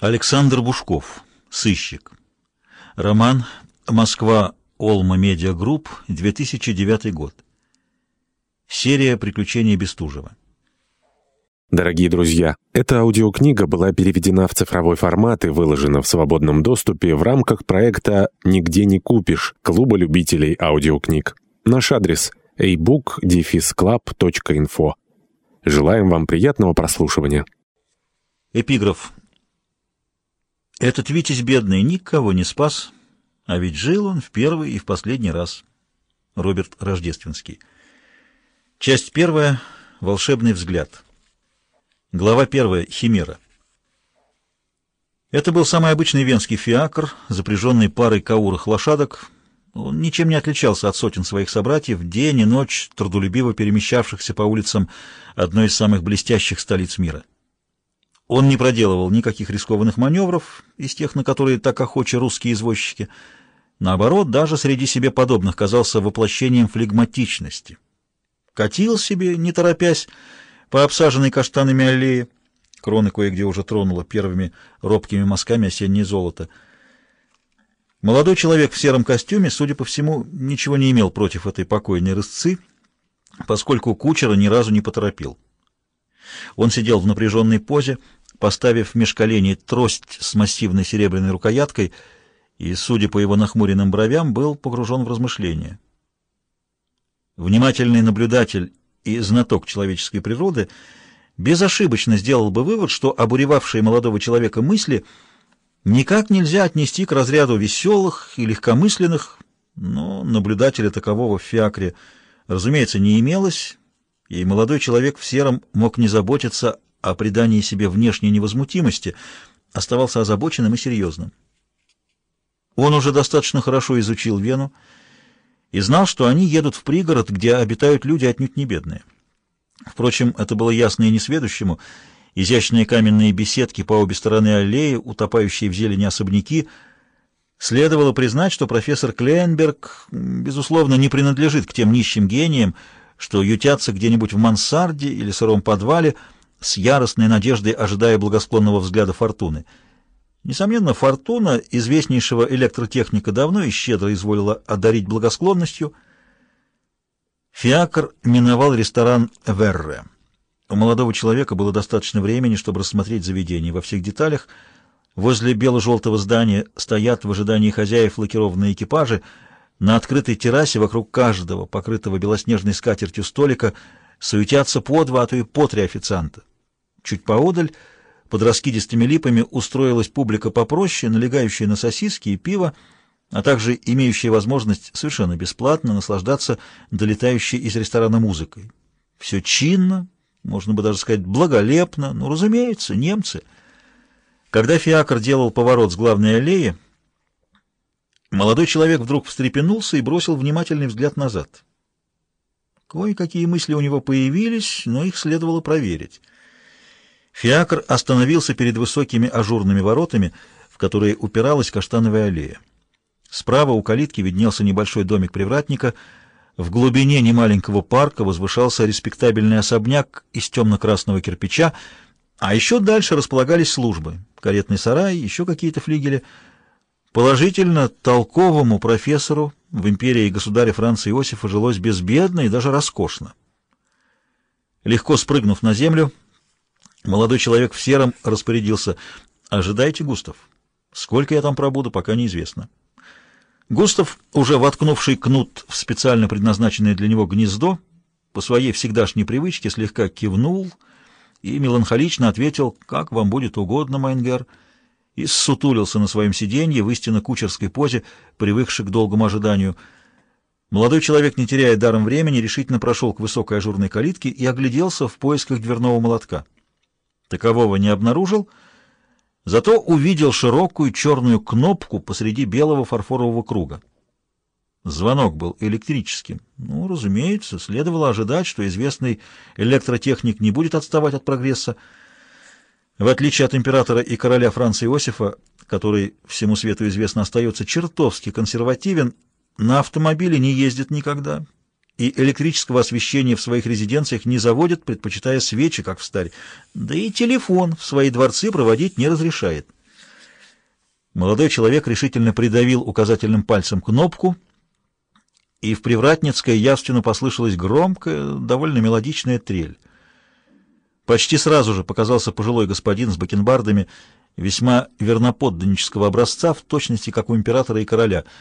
Александр Бушков. Сыщик. Роман «Москва. Олма Медиа Групп. 2009 год». Серия «Приключения Бестужева». Дорогие друзья, эта аудиокнига была переведена в цифровой формат и выложена в свободном доступе в рамках проекта «Нигде не купишь» Клуба любителей аудиокниг. Наш адрес – ebook-club.info. Желаем вам приятного прослушивания. Эпиграф. Этот Витязь бедный никого не спас, а ведь жил он в первый и в последний раз. Роберт Рождественский. Часть первая. Волшебный взгляд. Глава первая. Химера. Это был самый обычный венский фиакр, запряженный парой каурых лошадок. Он ничем не отличался от сотен своих собратьев, день и ночь трудолюбиво перемещавшихся по улицам одной из самых блестящих столиц мира. Он не проделывал никаких рискованных маневров из тех, на которые так охочи русские извозчики. Наоборот, даже среди себе подобных казался воплощением флегматичности. Катил себе, не торопясь, по обсаженной каштанами аллее. Кроны кое-где уже тронуло первыми робкими мазками осеннее золото. Молодой человек в сером костюме, судя по всему, ничего не имел против этой покойной рысцы, поскольку кучера ни разу не поторопил. Он сидел в напряженной позе, поставив меж коленей трость с массивной серебряной рукояткой, и, судя по его нахмуренным бровям, был погружен в размышления. Внимательный наблюдатель и знаток человеческой природы безошибочно сделал бы вывод, что обуревавшие молодого человека мысли никак нельзя отнести к разряду веселых и легкомысленных, но наблюдателя такового в фиакре, разумеется, не имелось, и молодой человек в сером мог не заботиться о придании себе внешней невозмутимости, оставался озабоченным и серьезным. Он уже достаточно хорошо изучил Вену и знал, что они едут в пригород, где обитают люди отнюдь не бедные. Впрочем, это было ясно и несведущему. Изящные каменные беседки по обе стороны аллеи, утопающие в зелени особняки. Следовало признать, что профессор Клейнберг, безусловно, не принадлежит к тем нищим гениям, что ютятся где-нибудь в мансарде или сыром подвале, с яростной надеждой ожидая благосклонного взгляда Фортуны. Несомненно, Фортуна, известнейшего электротехника, давно и щедро изволила одарить благосклонностью. Фиакр миновал ресторан «Верре». У молодого человека было достаточно времени, чтобы рассмотреть заведение во всех деталях. Возле бело-желтого здания стоят в ожидании хозяев лакированные экипажи. На открытой террасе вокруг каждого, покрытого белоснежной скатертью столика, суетятся по два, а то и по три официанта. Чуть поодаль, под раскидистыми липами, устроилась публика попроще, налегающая на сосиски и пиво, а также имеющая возможность совершенно бесплатно наслаждаться долетающей из ресторана музыкой. Все чинно, можно бы даже сказать благолепно, ну, разумеется, немцы. Когда фиакр делал поворот с главной аллеи, молодой человек вдруг встрепенулся и бросил внимательный взгляд назад. Кое-какие мысли у него появились, но их следовало проверить. Фиакр остановился перед высокими ажурными воротами, в которые упиралась каштановая аллея. Справа у калитки виднелся небольшой домик привратника. В глубине немаленького парка возвышался респектабельный особняк из темно-красного кирпича, а еще дальше располагались службы, каретный сарай, еще какие-то флигели. Положительно, толковому профессору в империи государя Франца Иосифа жилось безбедно и даже роскошно. Легко спрыгнув на землю, Молодой человек в сером распорядился. «Ожидайте, Густав. Сколько я там пробуду, пока неизвестно». Густав, уже воткнувший кнут в специально предназначенное для него гнездо, по своей всегдашней привычке слегка кивнул и меланхолично ответил «Как вам будет угодно, Майнгер», и ссутулился на своем сиденье в истинно кучерской позе, привыкший к долгому ожиданию. Молодой человек, не теряя даром времени, решительно прошел к высокой ажурной калитке и огляделся в поисках дверного молотка. Такового не обнаружил, зато увидел широкую черную кнопку посреди белого фарфорового круга. Звонок был электрическим. Ну, разумеется, следовало ожидать, что известный электротехник не будет отставать от прогресса. В отличие от императора и короля Франца Иосифа, который всему свету известно остается чертовски консервативен, на автомобиле не ездит никогда, и электрического освещения в своих резиденциях не заводят, предпочитая свечи, как в старе. Да и телефон в свои дворцы проводить не разрешает. Молодой человек решительно придавил указательным пальцем кнопку, и в Привратницкой явственно послышалась громкая, довольно мелодичная трель. Почти сразу же показался пожилой господин с бакенбардами, весьма верноподданнического образца, в точности как у императора и короля —